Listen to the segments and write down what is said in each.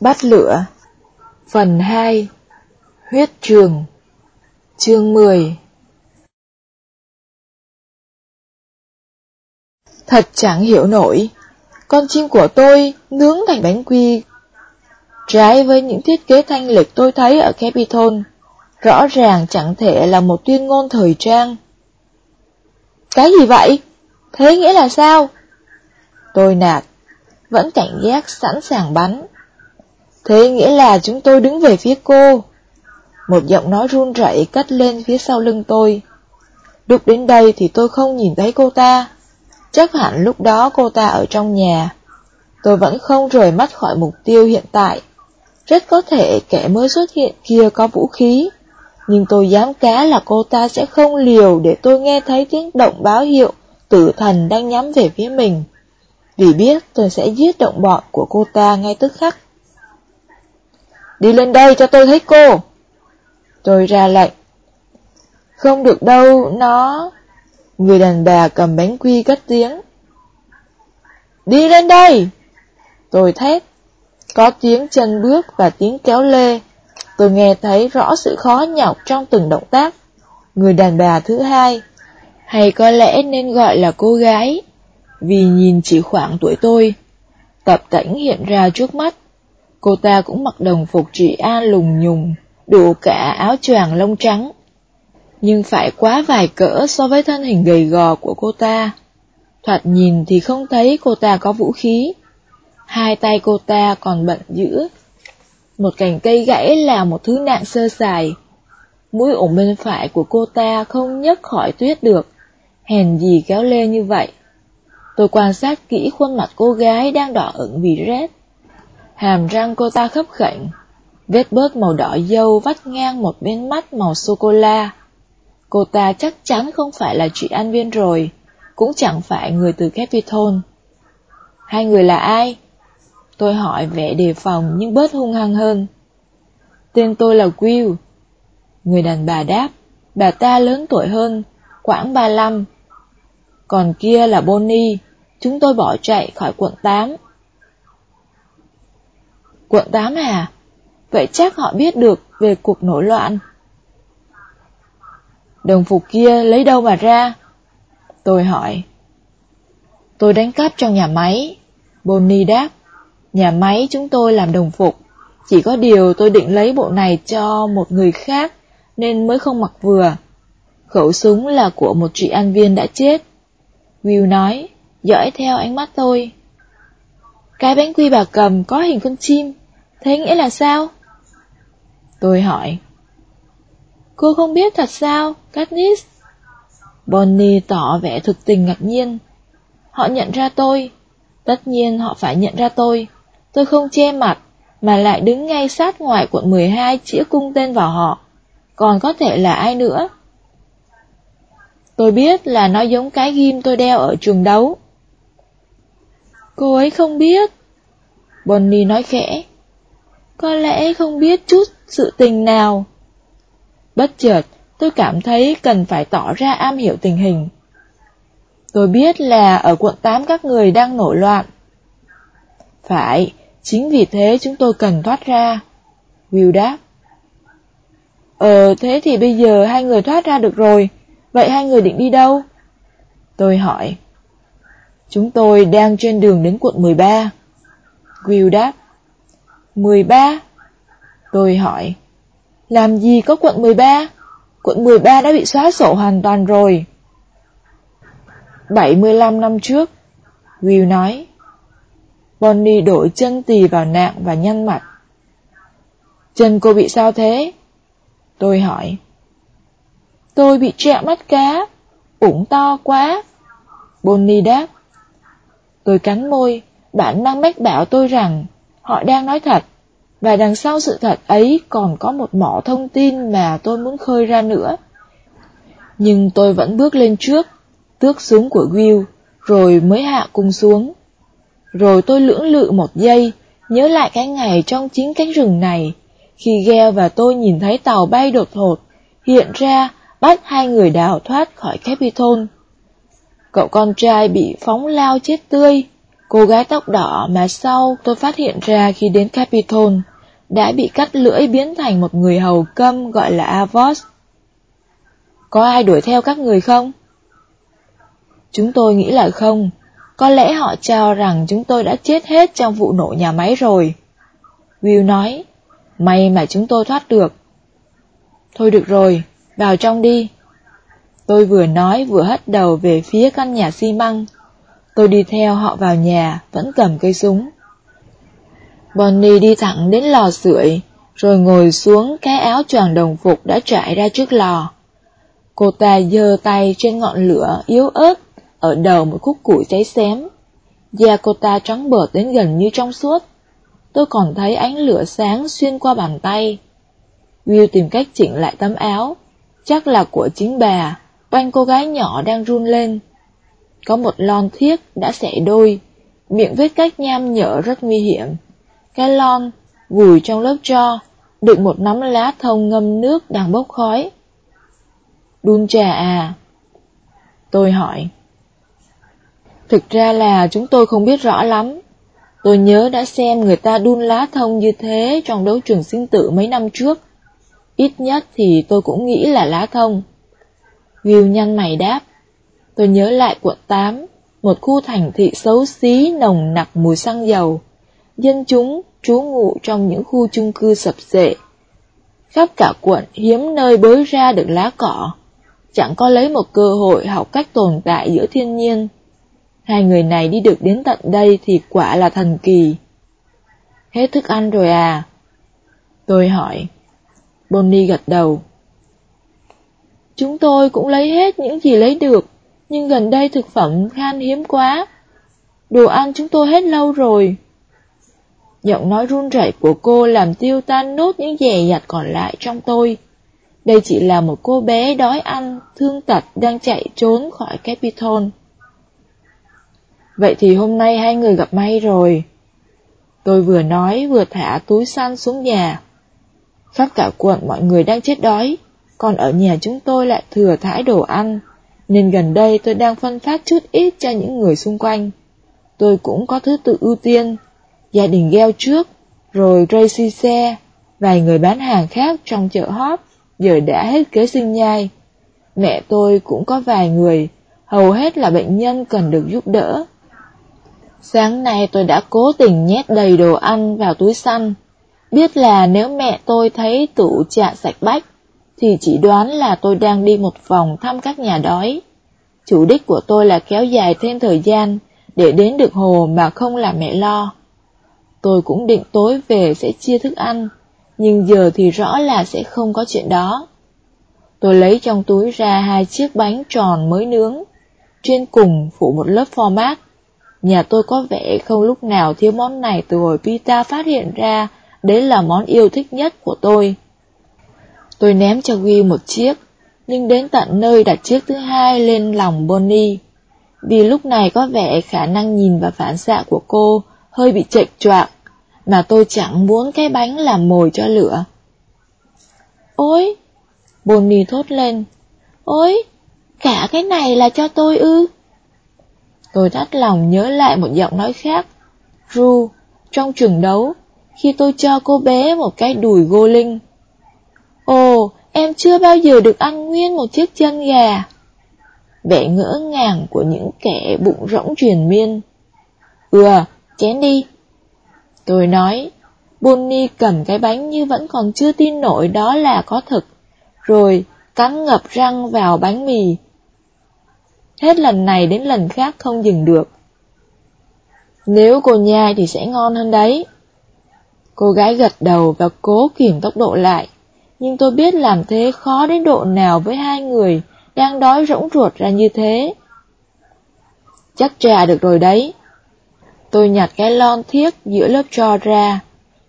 Bắt lửa. Phần 2 Huyết trường. Chương 10 Thật chẳng hiểu nổi, Con chim của tôi nướng thành bánh quy. Trái với những thiết kế thanh lịch tôi thấy ở Capitol, Rõ ràng chẳng thể là một tuyên ngôn thời trang. Cái gì vậy? Thế nghĩa là sao? Tôi nạt, Vẫn cảnh giác sẵn sàng bắn. Thế nghĩa là chúng tôi đứng về phía cô. Một giọng nói run rẩy cất lên phía sau lưng tôi. Lúc đến đây thì tôi không nhìn thấy cô ta. Chắc hẳn lúc đó cô ta ở trong nhà. Tôi vẫn không rời mắt khỏi mục tiêu hiện tại. Rất có thể kẻ mới xuất hiện kia có vũ khí. Nhưng tôi dám cá là cô ta sẽ không liều để tôi nghe thấy tiếng động báo hiệu tử thần đang nhắm về phía mình. Vì biết tôi sẽ giết động bọn của cô ta ngay tức khắc. Đi lên đây cho tôi thấy cô. Tôi ra lệnh. Không được đâu, nó... Người đàn bà cầm bánh quy cất tiếng. Đi lên đây! Tôi thét. Có tiếng chân bước và tiếng kéo lê. Tôi nghe thấy rõ sự khó nhọc trong từng động tác. Người đàn bà thứ hai, hay có lẽ nên gọi là cô gái, vì nhìn chỉ khoảng tuổi tôi. Tập cảnh hiện ra trước mắt, Cô ta cũng mặc đồng phục trị a lùng nhùng, đủ cả áo choàng lông trắng. Nhưng phải quá vài cỡ so với thân hình gầy gò của cô ta. Thoạt nhìn thì không thấy cô ta có vũ khí. Hai tay cô ta còn bận giữ. Một cành cây gãy là một thứ nạn sơ sài. Mũi ủng bên phải của cô ta không nhấc khỏi tuyết được. Hèn gì kéo lê như vậy. Tôi quan sát kỹ khuôn mặt cô gái đang đỏ ửng vì rét. Hàm răng cô ta khấp khệnh, vết bớt màu đỏ dâu vắt ngang một bên mắt màu sô-cô-la. Cô ta chắc chắn không phải là chị an viên rồi, cũng chẳng phải người từ Capitol. Hai người là ai? Tôi hỏi vẻ đề phòng nhưng bớt hung hăng hơn. Tên tôi là Will. Người đàn bà đáp, bà ta lớn tuổi hơn, khoảng 35. Còn kia là Bonnie, chúng tôi bỏ chạy khỏi quận 8 Quận 8 à? Vậy chắc họ biết được về cuộc nổi loạn. Đồng phục kia lấy đâu mà ra? Tôi hỏi. Tôi đánh cắp trong nhà máy. Bonnie đáp. Nhà máy chúng tôi làm đồng phục. Chỉ có điều tôi định lấy bộ này cho một người khác nên mới không mặc vừa. Khẩu súng là của một chị an viên đã chết. Will nói, dõi theo ánh mắt tôi. Cái bánh quy bà cầm có hình con chim. Thế nghĩa là sao? Tôi hỏi. Cô không biết thật sao, Katniss? Bonnie tỏ vẻ thực tình ngạc nhiên. Họ nhận ra tôi. Tất nhiên họ phải nhận ra tôi. Tôi không che mặt, mà lại đứng ngay sát ngoài quận 12 chĩa cung tên vào họ. Còn có thể là ai nữa? Tôi biết là nó giống cái ghim tôi đeo ở trường đấu. Cô ấy không biết. Bonnie nói khẽ. Có lẽ không biết chút sự tình nào. Bất chợt, tôi cảm thấy cần phải tỏ ra am hiểu tình hình. Tôi biết là ở quận 8 các người đang nổi loạn. Phải, chính vì thế chúng tôi cần thoát ra. Will đáp. Ờ, thế thì bây giờ hai người thoát ra được rồi, vậy hai người định đi đâu? Tôi hỏi. Chúng tôi đang trên đường đến quận 13. Will đáp. 13? Tôi hỏi, làm gì có quận 13? Quận 13 đã bị xóa sổ hoàn toàn rồi. 75 năm trước, Will nói. Bonnie đổi chân tì vào nạng và nhăn mặt. Chân cô bị sao thế? Tôi hỏi. Tôi bị trẹo mắt cá, ủng to quá. Bonnie đáp. Tôi cắn môi, bản năng mách bảo tôi rằng họ đang nói thật, và đằng sau sự thật ấy còn có một mỏ thông tin mà tôi muốn khơi ra nữa. Nhưng tôi vẫn bước lên trước, tước súng của Will, rồi mới hạ cung xuống. Rồi tôi lưỡng lự một giây, nhớ lại cái ngày trong chính cánh rừng này, khi Gale và tôi nhìn thấy tàu bay đột ngột, hiện ra bắt hai người đào thoát khỏi Capitol. Cậu con trai bị phóng lao chết tươi, Cô gái tóc đỏ mà sau tôi phát hiện ra khi đến Capitol đã bị cắt lưỡi biến thành một người hầu câm gọi là Avos. Có ai đuổi theo các người không? Chúng tôi nghĩ là không, có lẽ họ cho rằng chúng tôi đã chết hết trong vụ nổ nhà máy rồi. Will nói, may mà chúng tôi thoát được. Thôi được rồi, vào trong đi. Tôi vừa nói vừa hất đầu về phía căn nhà xi măng. Tôi đi theo họ vào nhà, vẫn cầm cây súng. Bonnie đi thẳng đến lò sưởi, rồi ngồi xuống cái áo choàng đồng phục đã trải ra trước lò. Cô ta giơ tay trên ngọn lửa yếu ớt, ở đầu một khúc củi cháy xém. Da cô ta trắng bợt đến gần như trong suốt. Tôi còn thấy ánh lửa sáng xuyên qua bàn tay. Will tìm cách chỉnh lại tấm áo, chắc là của chính bà, quanh cô gái nhỏ đang run lên. Có một lon thiết đã xẻ đôi, miệng vết cách nham nhở rất nguy hiểm. Cái lon vùi trong lớp cho, đựng một nắm lá thông ngâm nước đang bốc khói. Đun trà à? Tôi hỏi. Thực ra là chúng tôi không biết rõ lắm. Tôi nhớ đã xem người ta đun lá thông như thế trong đấu trường sinh tử mấy năm trước. Ít nhất thì tôi cũng nghĩ là lá thông. Ghiêu nhăn mày đáp. Tôi nhớ lại quận 8, một khu thành thị xấu xí nồng nặc mùi xăng dầu. Dân chúng trú ngụ trong những khu chung cư sập sệ. Khắp cả quận hiếm nơi bới ra được lá cỏ. Chẳng có lấy một cơ hội học cách tồn tại giữa thiên nhiên. Hai người này đi được đến tận đây thì quả là thần kỳ. Hết thức ăn rồi à? Tôi hỏi. Bonnie gật đầu. Chúng tôi cũng lấy hết những gì lấy được, nhưng gần đây thực phẩm khan hiếm quá. Đồ ăn chúng tôi hết lâu rồi. Giọng nói run rẩy của cô làm tiêu tan nốt những dè dặt còn lại trong tôi. Đây chỉ là một cô bé đói ăn, thương tật đang chạy trốn khỏi Capitol. Vậy thì hôm nay hai người gặp may rồi. Tôi vừa nói vừa thả túi săn xuống nhà. Khắp cả quận mọi người đang chết đói, còn ở nhà chúng tôi lại thừa thải đồ ăn, nên gần đây tôi đang phân phát chút ít cho những người xung quanh. Tôi cũng có thứ tự ưu tiên, gia đình gheo trước, rồi Tracy xe, vài người bán hàng khác trong chợ hóp giờ đã hết kế sinh nhai. Mẹ tôi cũng có vài người, hầu hết là bệnh nhân cần được giúp đỡ. Sáng nay tôi đã cố tình nhét đầy đồ ăn vào túi xanh, biết là nếu mẹ tôi thấy tủ chạ sạch bách, thì chỉ đoán là tôi đang đi một vòng thăm các nhà đói. Chủ đích của tôi là kéo dài thêm thời gian để đến được hồ mà không làm mẹ lo. Tôi cũng định tối về sẽ chia thức ăn, nhưng giờ thì rõ là sẽ không có chuyện đó. Tôi lấy trong túi ra hai chiếc bánh tròn mới nướng, trên cùng phủ một lớp format. Nhà tôi có vẻ không lúc nào thiếu món này từ hồi Pita phát hiện ra đấy là món yêu thích nhất của tôi. Tôi ném cho Will một chiếc, nhưng đến tận nơi đặt chiếc thứ hai lên lòng Bonnie. Vì lúc này có vẻ khả năng nhìn và phản xạ của cô hơi bị chệch choạc, mà tôi chẳng muốn cái bánh làm mồi cho lửa. Ôi! Bonnie thốt lên. Ôi! Cả cái này là cho tôi ư? Tôi thắt lòng nhớ lại một giọng nói khác. Ru, trong trường đấu, khi tôi cho cô bé một cái đùi gô linh. Ồ, em chưa bao giờ được ăn nguyên một chiếc chân gà. Vẻ ngỡ ngàng của những kẻ bụng rỗng truyền miên. Ừ, chén đi. Tôi nói, Bonnie cầm cái bánh như vẫn còn chưa tin nổi đó là có thực, rồi cắn ngập răng vào bánh mì. Hết lần này đến lần khác không dừng được. Nếu cô nhai thì sẽ ngon hơn đấy. Cô gái gật đầu và cố kiềm tốc độ lại, nhưng tôi biết làm thế khó đến độ nào với hai người đang đói rỗng ruột ra như thế. Chắc trà được rồi đấy. Tôi nhặt cái lon thiết giữa lớp cho ra.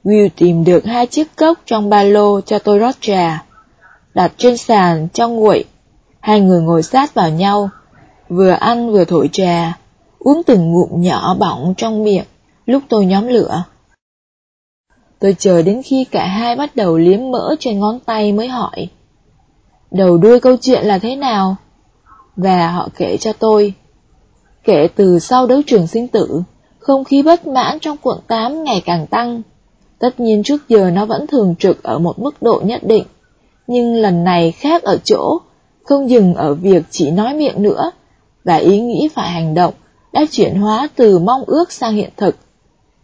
Will tìm được hai chiếc cốc trong ba lô cho tôi rót trà. Đặt trên sàn trong nguội. Hai người ngồi sát vào nhau, vừa ăn vừa thổi trà, uống từng ngụm nhỏ bỏng trong miệng lúc tôi nhóm lửa. Tôi chờ đến khi cả hai bắt đầu liếm mỡ trên ngón tay mới hỏi. Đầu đuôi câu chuyện là thế nào? Và họ kể cho tôi. Kể từ sau đấu trường sinh tử, không khí bất mãn trong quận 8 ngày càng tăng. Tất nhiên trước giờ nó vẫn thường trực ở một mức độ nhất định, nhưng lần này khác ở chỗ, không dừng ở việc chỉ nói miệng nữa, và ý nghĩ phải hành động đã chuyển hóa từ mong ước sang hiện thực.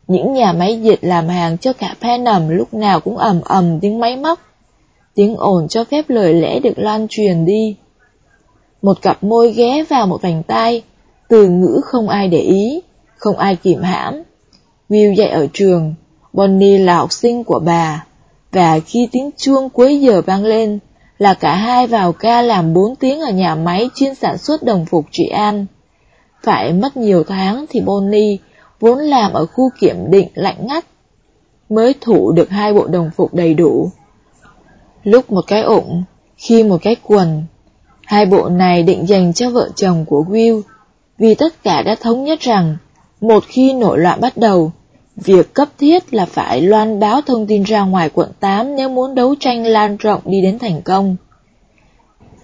Những nhà máy dệt làm hàng cho cả Panem lúc nào cũng ầm ầm tiếng máy móc, tiếng ồn cho phép lời lẽ được lan truyền đi. Một cặp môi ghé vào một vành tay, từ ngữ không ai để ý, không ai kìm hãm. Will dạy ở trường, Bonnie là học sinh của bà, và khi tiếng chuông cuối giờ vang lên, là cả hai vào ca làm 4 tiếng ở nhà máy chuyên sản xuất đồng phục trị an. Phải mất nhiều tháng thì Bonnie, vốn làm ở khu kiểm định lạnh ngắt, mới thủ được hai bộ đồng phục đầy đủ. Lúc một cái ủng, khi một cái quần, hai bộ này định dành cho vợ chồng của Will, vì tất cả đã thống nhất rằng, một khi nổi loạn bắt đầu, Việc cấp thiết là phải loan báo thông tin ra ngoài quận 8 nếu muốn đấu tranh lan rộng đi đến thành công.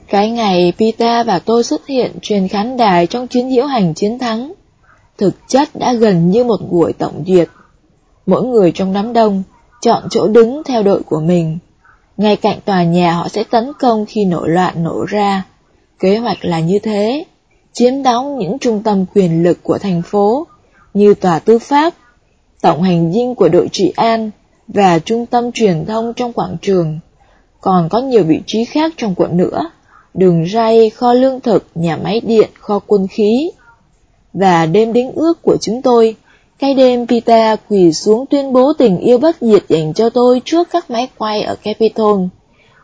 Cái ngày Pita và tôi xuất hiện trên khán đài trong chuyến diễu hành chiến thắng, thực chất đã gần như một buổi tổng duyệt. Mỗi người trong đám đông chọn chỗ đứng theo đội của mình. Ngay cạnh tòa nhà họ sẽ tấn công khi nổi loạn nổ ra. Kế hoạch là như thế, chiếm đóng những trung tâm quyền lực của thành phố, như tòa tư pháp, tổng hành dinh của đội trị an và trung tâm truyền thông trong quảng trường. Còn có nhiều vị trí khác trong quận nữa, đường ray, kho lương thực, nhà máy điện, kho quân khí. Và đêm đính ước của chúng tôi, cái đêm Pita quỳ xuống tuyên bố tình yêu bất diệt dành cho tôi trước các máy quay ở Capitol,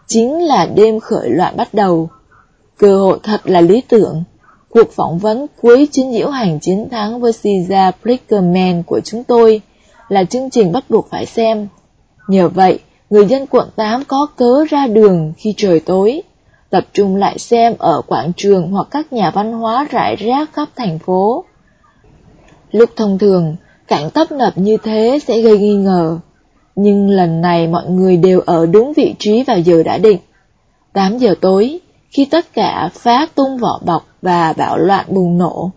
chính là đêm khởi loạn bắt đầu. Cơ hội thật là lý tưởng. Cuộc phỏng vấn cuối chuyến diễu hành chiến thắng với Caesar Prickerman của chúng tôi là chương trình bắt buộc phải xem. Nhờ vậy, người dân quận 8 có cớ ra đường khi trời tối, tập trung lại xem ở quảng trường hoặc các nhà văn hóa rải rác khắp thành phố. Lúc thông thường, cảnh tấp nập như thế sẽ gây nghi ngờ, nhưng lần này mọi người đều ở đúng vị trí vào giờ đã định. 8 giờ tối, khi tất cả phá tung vỏ bọc và bạo loạn bùng nổ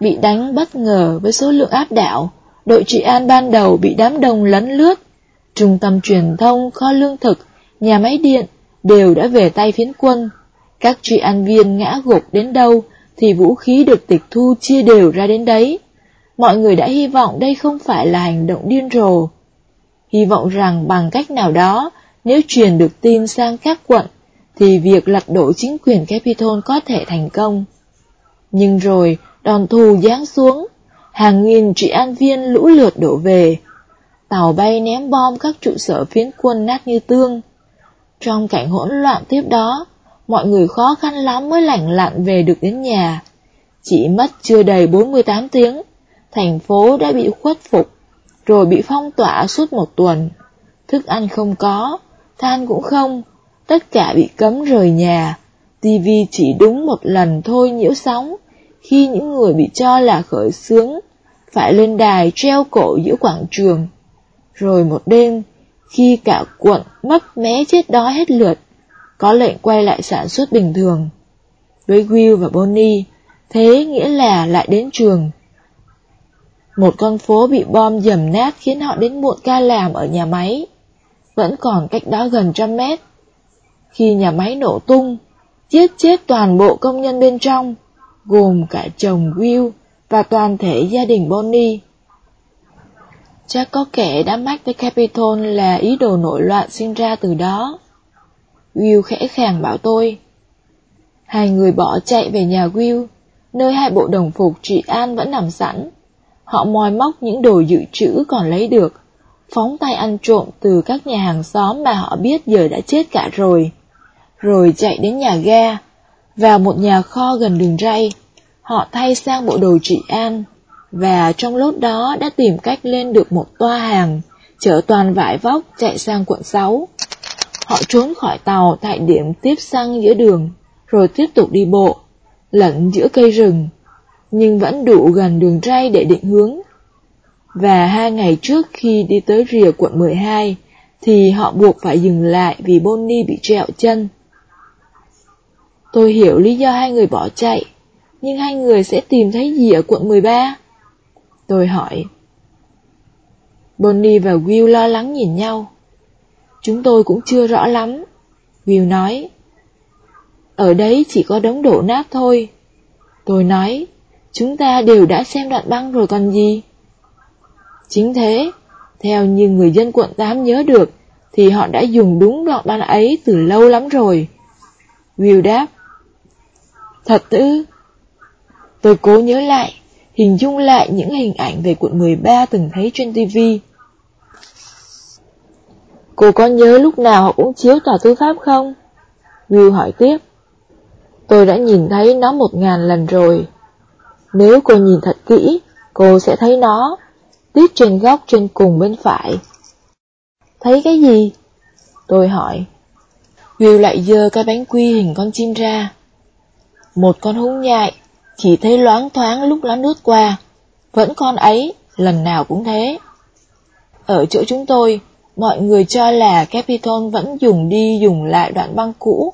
bị đánh bất ngờ với số lượng áp đảo, đội trị an ban đầu bị đám đông lấn lướt, trung tâm truyền thông, kho lương thực, nhà máy điện đều đã về tay phiến quân. Các trị an viên ngã gục đến đâu thì vũ khí được tịch thu chia đều ra đến đấy. Mọi người đã hy vọng đây không phải là hành động điên rồ. Hy vọng rằng bằng cách nào đó, nếu truyền được tin sang các quận, thì việc lật đổ chính quyền Capitol có thể thành công. Nhưng rồi, đòn thù giáng xuống, hàng nghìn trị an viên lũ lượt đổ về. Tàu bay ném bom các trụ sở phiến quân nát như tương. Trong cảnh hỗn loạn tiếp đó, mọi người khó khăn lắm mới lành lặn về được đến nhà. Chỉ mất chưa đầy 48 tiếng, thành phố đã bị khuất phục, rồi bị phong tỏa suốt một tuần. Thức ăn không có, than cũng không, tất cả bị cấm rời nhà. TV chỉ đúng một lần thôi nhiễu sóng, khi những người bị cho là khởi xướng phải lên đài treo cổ giữa quảng trường. Rồi một đêm, khi cả cuộn mất mé chết đói hết lượt, có lệnh quay lại sản xuất bình thường. Với Will và Bonnie, thế nghĩa là lại đến trường. Một con phố bị bom dầm nát khiến họ đến muộn ca làm ở nhà máy, vẫn còn cách đó gần trăm mét. Khi nhà máy nổ tung, giết chết toàn bộ công nhân bên trong, gồm cả chồng Will và toàn thể gia đình Bonnie. Chắc có kẻ đã mách với Capitol là ý đồ nội loạn sinh ra từ đó. Will khẽ khàng bảo tôi. Hai người bỏ chạy về nhà Will, nơi hai bộ đồng phục trị an vẫn nằm sẵn. Họ moi móc những đồ dự trữ còn lấy được, phóng tay ăn trộm từ các nhà hàng xóm mà họ biết giờ đã chết cả rồi. Rồi chạy đến nhà ga, vào một nhà kho gần đường ray, họ thay sang bộ đồ trị an, và trong lốt đó đã tìm cách lên được một toa hàng, chở toàn vải vóc chạy sang quận 6. Họ trốn khỏi tàu tại điểm tiếp xăng giữa đường, rồi tiếp tục đi bộ, lẫn giữa cây rừng, nhưng vẫn đủ gần đường ray để định hướng. Và hai ngày trước khi đi tới rìa quận 12, thì họ buộc phải dừng lại vì Bonnie bị trẹo chân. Tôi hiểu lý do hai người bỏ chạy, nhưng hai người sẽ tìm thấy gì ở quận 13? Tôi hỏi. Bonnie và Will lo lắng nhìn nhau. Chúng tôi cũng chưa rõ lắm. Will nói. Ở đấy chỉ có đống đổ nát thôi. Tôi nói, chúng ta đều đã xem đoạn băng rồi còn gì. Chính thế, theo như người dân quận 8 nhớ được, thì họ đã dùng đúng đoạn băng ấy từ lâu lắm rồi. Will đáp, Thật ư? Tôi cố nhớ lại, hình dung lại những hình ảnh về quận 13 từng thấy trên TV. Cô có nhớ lúc nào họ cũng chiếu tòa tư pháp không? Will hỏi tiếp. Tôi đã nhìn thấy nó một ngàn lần rồi. Nếu cô nhìn thật kỹ, cô sẽ thấy nó, tít trên góc trên cùng bên phải. Thấy cái gì? Tôi hỏi. Will lại dơ cái bánh quy hình con chim ra. Một con húng nhại, chỉ thấy loáng thoáng lúc nó lướt qua. Vẫn con ấy, lần nào cũng thế. Ở chỗ chúng tôi, mọi người cho là Capitol vẫn dùng đi dùng lại đoạn băng cũ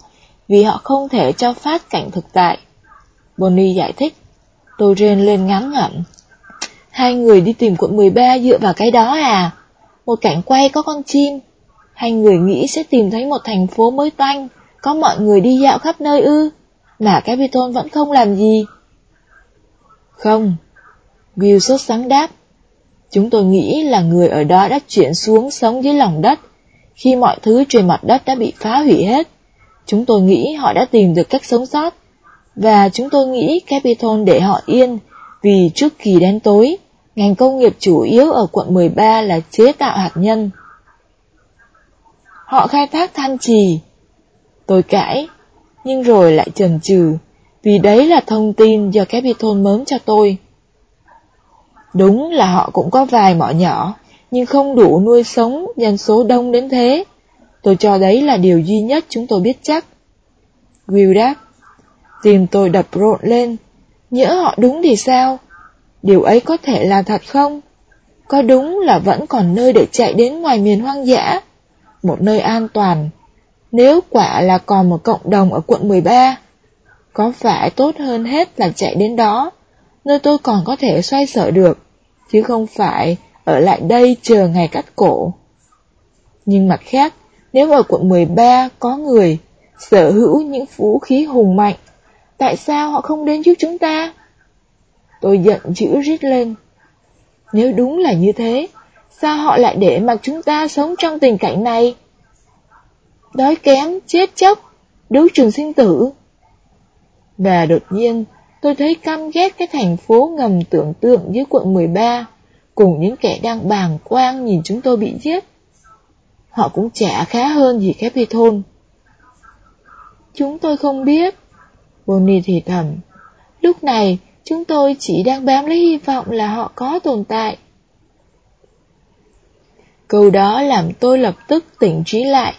vì họ không thể cho phát cảnh thực tại. Bonnie giải thích. Tôi rên lên ngắn ngẩm. Hai người đi tìm quận 13 dựa vào cái đó à? Một cảnh quay có con chim. Hai người nghĩ sẽ tìm thấy một thành phố mới toanh, có mọi người đi dạo khắp nơi ư, mà Capitol vẫn không làm gì. Không, Will sốt sáng đáp. Chúng tôi nghĩ là người ở đó đã chuyển xuống sống dưới lòng đất, khi mọi thứ trên mặt đất đã bị phá hủy hết. Chúng tôi nghĩ họ đã tìm được cách sống sót, và chúng tôi nghĩ Capitol để họ yên, vì trước kỳ đen tối, ngành công nghiệp chủ yếu ở quận 13 là chế tạo hạt nhân. Họ khai thác than trì. Tôi cãi, nhưng rồi lại chần chừ, vì đấy là thông tin do Capitol mớm cho tôi. Đúng là họ cũng có vài mỏ nhỏ, nhưng không đủ nuôi sống dân số đông đến thế. Tôi cho đấy là điều duy nhất chúng tôi biết chắc. Will đáp, tìm tôi đập rộn lên, nhỡ họ đúng thì sao? Điều ấy có thể là thật không? Có đúng là vẫn còn nơi để chạy đến ngoài miền hoang dã? Một nơi an toàn. Nếu quả là còn một cộng đồng ở quận 13, có phải tốt hơn hết là chạy đến đó, nơi tôi còn có thể xoay sở được, chứ không phải ở lại đây chờ ngày cắt cổ. Nhưng mặt khác, nếu ở quận 13 có người sở hữu những vũ khí hùng mạnh, tại sao họ không đến giúp chúng ta? Tôi giận chữ rít lên. Nếu đúng là như thế, sao họ lại để mặc chúng ta sống trong tình cảnh này? Đói kém, chết chóc, đấu trường sinh tử. Và đột nhiên, tôi thấy căm ghét cái thành phố ngầm tưởng tượng dưới quận 13, cùng những kẻ đang bàng quang nhìn chúng tôi bị giết. Họ cũng chả khá hơn gì Capitol. Chúng tôi không biết. Bonnie thì thầm. Lúc này, chúng tôi chỉ đang bám lấy hy vọng là họ có tồn tại. Câu đó làm tôi lập tức tỉnh trí lại.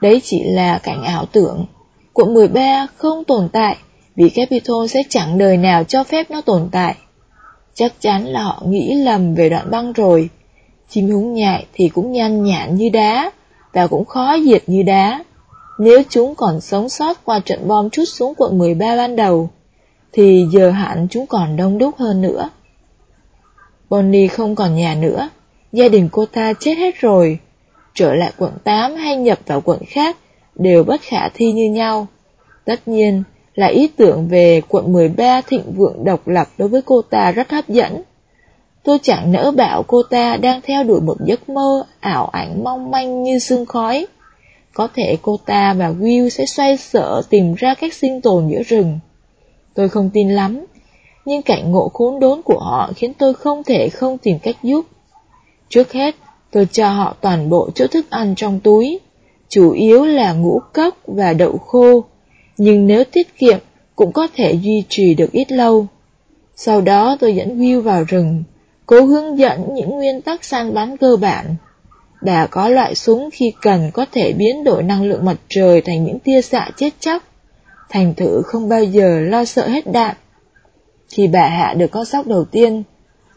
Đấy chỉ là cảnh ảo tưởng. Quận 13 không tồn tại vì Capitol sẽ chẳng đời nào cho phép nó tồn tại. Chắc chắn là họ nghĩ lầm về đoạn băng rồi. Chim húng nhại thì cũng nhanh nhạn như đá, và cũng khó diệt như đá. Nếu chúng còn sống sót qua trận bom trút xuống quận 13 ban đầu, thì giờ hẳn chúng còn đông đúc hơn nữa. Bonnie không còn nhà nữa, gia đình cô ta chết hết rồi. Trở lại quận 8 hay nhập vào quận khác đều bất khả thi như nhau. Tất nhiên là ý tưởng về quận 13 thịnh vượng độc lập đối với cô ta rất hấp dẫn. Tôi chẳng nỡ bảo cô ta đang theo đuổi một giấc mơ ảo ảnh mong manh như sương khói. Có thể cô ta và Will sẽ xoay sở tìm ra cách sinh tồn giữa rừng. Tôi không tin lắm, nhưng cảnh ngộ khốn đốn của họ khiến tôi không thể không tìm cách giúp. Trước hết, tôi cho họ toàn bộ chỗ thức ăn trong túi, chủ yếu là ngũ cốc và đậu khô, nhưng nếu tiết kiệm cũng có thể duy trì được ít lâu. Sau đó tôi dẫn Will vào rừng, cố hướng dẫn những nguyên tắc săn bắn cơ bản. Bà có loại súng khi cần có thể biến đổi năng lượng mặt trời thành những tia xạ chết chóc, thành thử không bao giờ lo sợ hết đạn. Khi bà hạ được con sóc đầu tiên,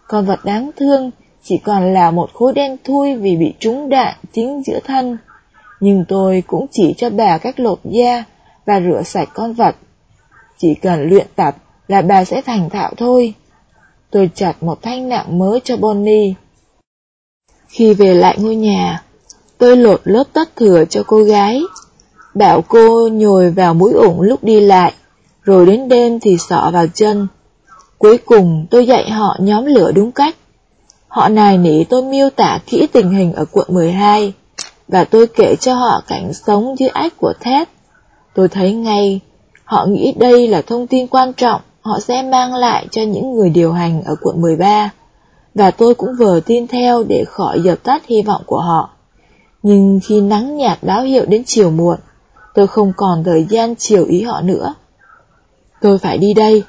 con vật đáng thương chỉ còn là một khối đen thui vì bị trúng đạn chính giữa thân. Nhưng tôi cũng chỉ cho bà cách lột da và rửa sạch con vật. Chỉ cần luyện tập là bà sẽ thành thạo thôi. tôi chặt một thanh nặng mới cho Bonnie. Khi về lại ngôi nhà, tôi lột lớp tất thừa cho cô gái, bảo cô nhồi vào mũi ủng lúc đi lại, rồi đến đêm thì sọ vào chân. Cuối cùng tôi dạy họ nhóm lửa đúng cách. Họ nài nỉ tôi miêu tả kỹ tình hình ở quận 12, và tôi kể cho họ cảnh sống dưới ách của thét Tôi thấy ngay, họ nghĩ đây là thông tin quan trọng họ sẽ mang lại cho những người điều hành ở quận 13, và tôi cũng vừa tin theo để khỏi dập tắt hy vọng của họ. Nhưng khi nắng nhạt báo hiệu đến chiều muộn, tôi không còn thời gian chiều ý họ nữa. Tôi phải đi đây.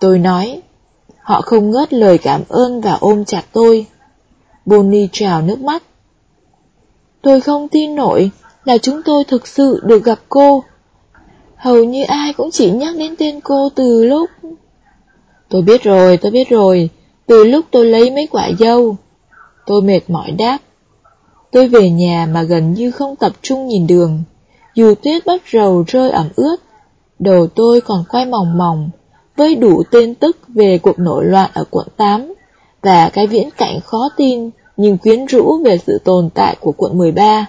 Tôi nói, họ không ngớt lời cảm ơn và ôm chặt tôi. Bonnie trào nước mắt. Tôi không tin nổi là chúng tôi thực sự được gặp cô. Hầu như ai cũng chỉ nhắc đến tên cô từ lúc... Tôi biết rồi, tôi biết rồi, từ lúc tôi lấy mấy quả dâu. Tôi mệt mỏi đáp. Tôi về nhà mà gần như không tập trung nhìn đường. Dù tuyết bắt đầu rơi ẩm ướt, đầu tôi còn quay mòng mòng, với đủ tên tức về cuộc nổi loạn ở quận 8, và cái viễn cảnh khó tin nhưng quyến rũ về sự tồn tại của quận 13.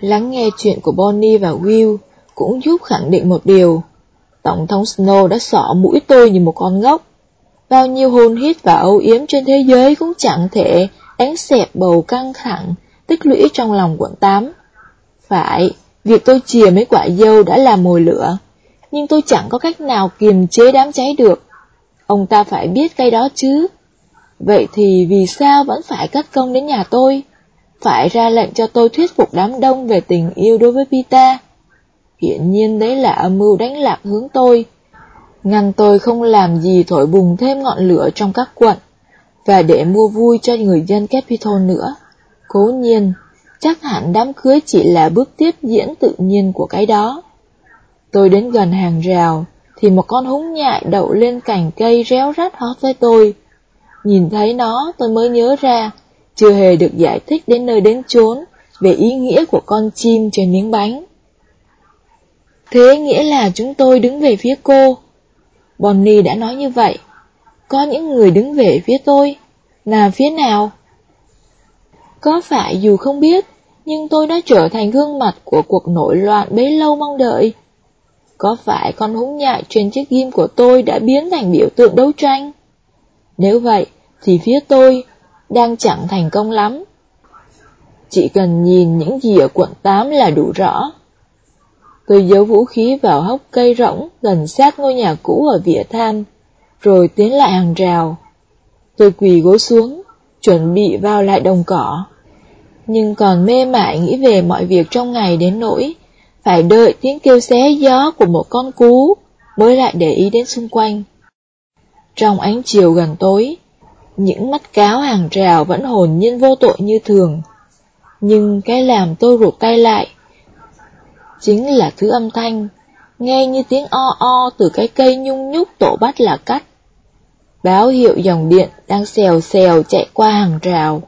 Lắng nghe chuyện của Bonnie và Will cũng giúp khẳng định một điều. Tổng thống Snow đã sọ mũi tôi như một con ngốc. Bao nhiêu hôn hít và âu yếm trên thế giới cũng chẳng thể đánh xẹp bầu căng thẳng tích lũy trong lòng quận 8. Phải, việc tôi chìa mấy quả dâu đã làm mồi lửa, nhưng tôi chẳng có cách nào kiềm chế đám cháy được. Ông ta phải biết cái đó chứ. Vậy thì vì sao vẫn phải cất công đến nhà tôi? Phải ra lệnh cho tôi thuyết phục đám đông về tình yêu đối với Pita. Hiển nhiên đấy là âm mưu đánh lạc hướng tôi. Ngăn tôi không làm gì thổi bùng thêm ngọn lửa trong các quận, và để mua vui cho người dân Capitol nữa. Cố nhiên, chắc hẳn đám cưới chỉ là bước tiếp diễn tự nhiên của cái đó. Tôi đến gần hàng rào, thì một con húng nhại đậu lên cành cây réo rắt hót với tôi. Nhìn thấy nó tôi mới nhớ ra, chưa hề được giải thích đến nơi đến chốn về ý nghĩa của con chim trên miếng bánh. Thế nghĩa là chúng tôi đứng về phía cô. Bonnie đã nói như vậy. Có những người đứng về phía tôi. Là phía nào? Có phải dù không biết, nhưng tôi đã trở thành gương mặt của cuộc nổi loạn bấy lâu mong đợi. Có phải con húng nhại trên chiếc ghim của tôi đã biến thành biểu tượng đấu tranh? Nếu vậy, thì phía tôi đang chẳng thành công lắm. Chỉ cần nhìn những gì ở quận 8 là đủ rõ. Tôi giấu vũ khí vào hốc cây rỗng gần sát ngôi nhà cũ ở vỉa than, rồi tiến lại hàng rào. Tôi quỳ gối xuống, chuẩn bị vào lại đồng cỏ. Nhưng còn mê mải nghĩ về mọi việc trong ngày đến nỗi, phải đợi tiếng kêu xé gió của một con cú mới lại để ý đến xung quanh. Trong ánh chiều gần tối, những mắt cáo hàng rào vẫn hồn nhiên vô tội như thường. Nhưng cái làm tôi rụt tay lại, chính là thứ âm thanh, nghe như tiếng o o từ cái cây nhung nhúc tổ bắt là cắt. Báo hiệu dòng điện đang xèo xèo chạy qua hàng rào.